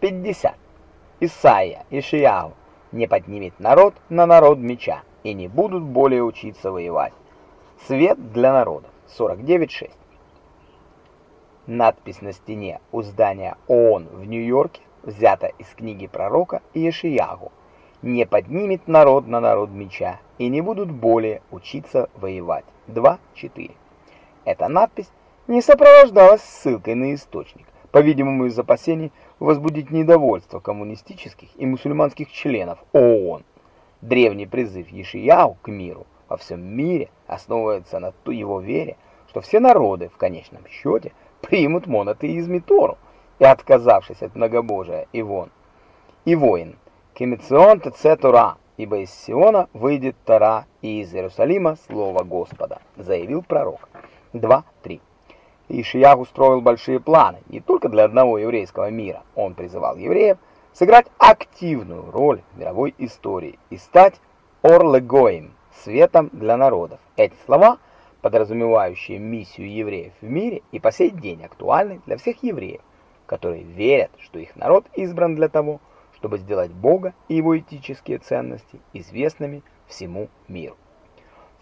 50. Исаия, Ишияу, не поднимет народ на народ меча, и не будут более учиться воевать. Свет для народа. 49.6. Надпись на стене у здания ООН в Нью-Йорке взята из книги пророка Иешиягу. «Не поднимет народ на народ меча, и не будут более учиться воевать». 2.4. Эта надпись не сопровождалась ссылкой на источник, по-видимому из опасений возбудить недовольство коммунистических и мусульманских членов ООН. Древний призыв Ешияу к миру во всем мире основывается на его вере, что все народы в конечном счете примут монотеизм и Тору, и отказавшись от многобожия и вон. И воин, кемицион тце Тора, ибо из Сиона выйдет Тора, и из Иерусалима слово Господа, заявил пророк. 2.3. Ишиях устроил большие планы не только для одного еврейского мира. Он призывал евреев сыграть активную роль в мировой истории и стать орлегоем, светом для народов. Эти слова, подразумевающие миссию евреев в мире, и по сей день актуальны для всех евреев, которые верят, что их народ избран для того, чтобы сделать Бога и его этические ценности известными всему миру.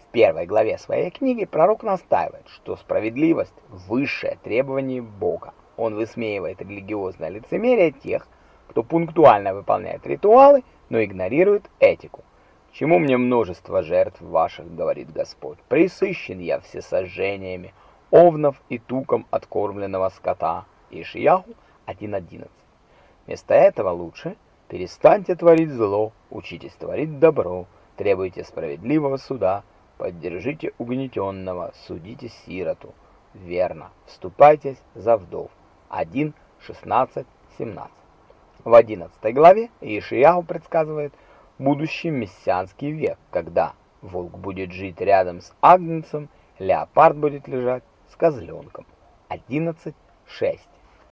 В первой главе своей книги пророк настаивает, что справедливость – высшее требование Бога. Он высмеивает религиозное лицемерие тех, кто пунктуально выполняет ритуалы, но игнорирует этику. «Чему мне множество жертв ваших, — говорит Господь, — присыщен я всесожжениями, овнов и туком откормленного скота». Ишияху 1.11. Вместо этого лучше перестаньте творить зло, учитесь творить добро, требуйте справедливого суда, Поддержите угнетенного, судите сироту. Верно, вступайтесь за вдов. 1, 16, 17. В 11 главе Ишияу предсказывает будущий мессианский век, когда волк будет жить рядом с агнцем, леопард будет лежать с козленком. 11, 6.